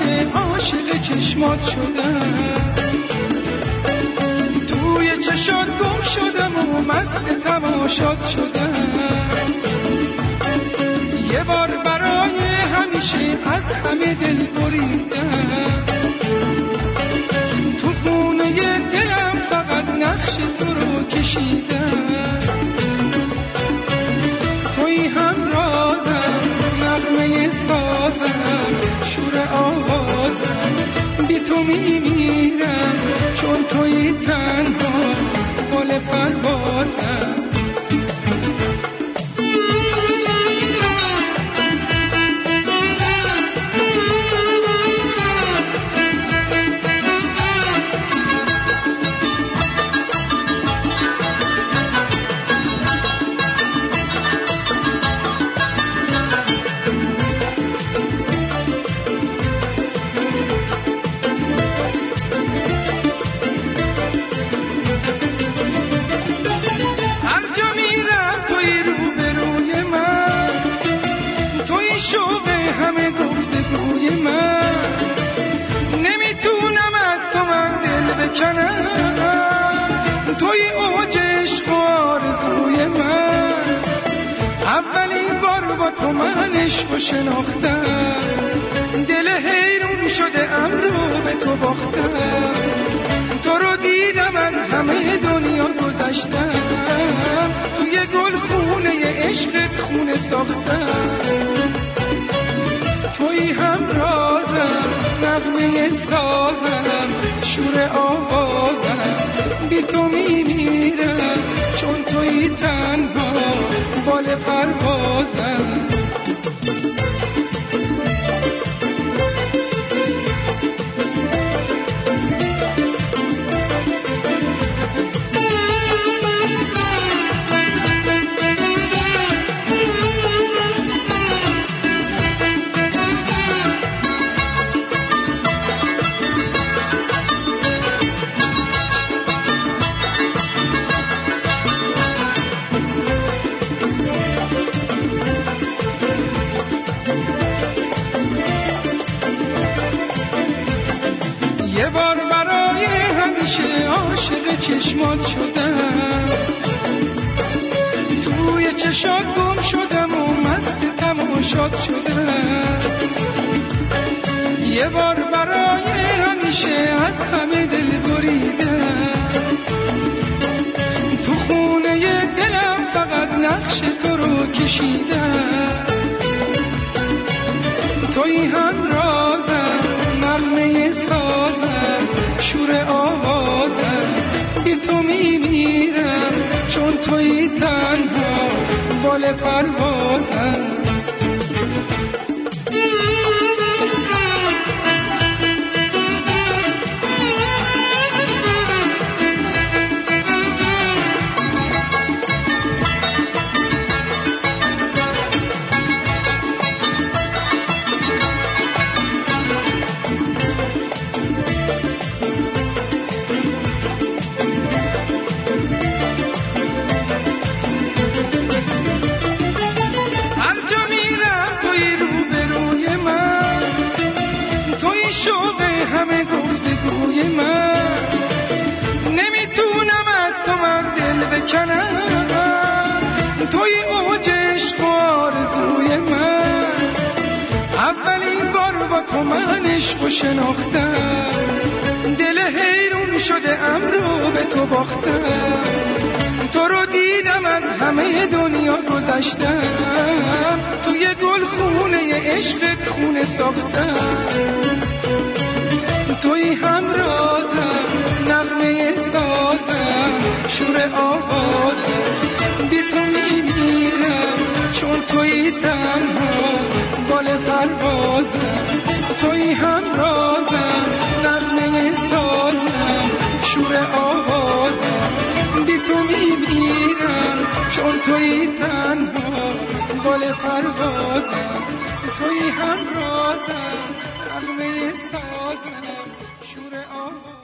همیشه عاشق چشمات شدم. توی چشات گم شدم و مست تماشات شدم. یه بار برای همیشه از همه دل بریدم. تو خونه دلم فقط نقش تو رو کشیدم. پروازم بکنم توی اوج عشق آرزوی من. اولین بار با تو من عشق شناختم. دل حیرون شده امرو به تو باختم. تو رو دیدم از همه دنیا گذشتم. توی گل خونه عشقت خونه ساختم. توی هم رازم نغمه سازم. شور آوازم. بی تو میمیرم چون توی تنها بال پروازم. چشمات شدم. توی چشات گم شدم و مست تماشات شدم. یه بار برای همیشه از همه دل بریدم. تو خونه دلم فقط نقش تو رو کشیدم. توی هم تنها بال پروازم. دل بکنم توی اوج عشق آرزوی من. اولین بار با تو من عشق شناختم. دل حیرون شده امرو به تو باختم. تو رو دیدم از همه دنیا گذشتم. توی گل خونه عشقت خونه ساختم. توی هم رازم نغمه آوازم بی تو میمیرم چون توی تنها بال پروازم. توی هم رازم نغمه سازم شور آوازم. بی تو میمیرم چون توی تنها بال پروازم. توی هم رازم نغمه سازم شور آوازم.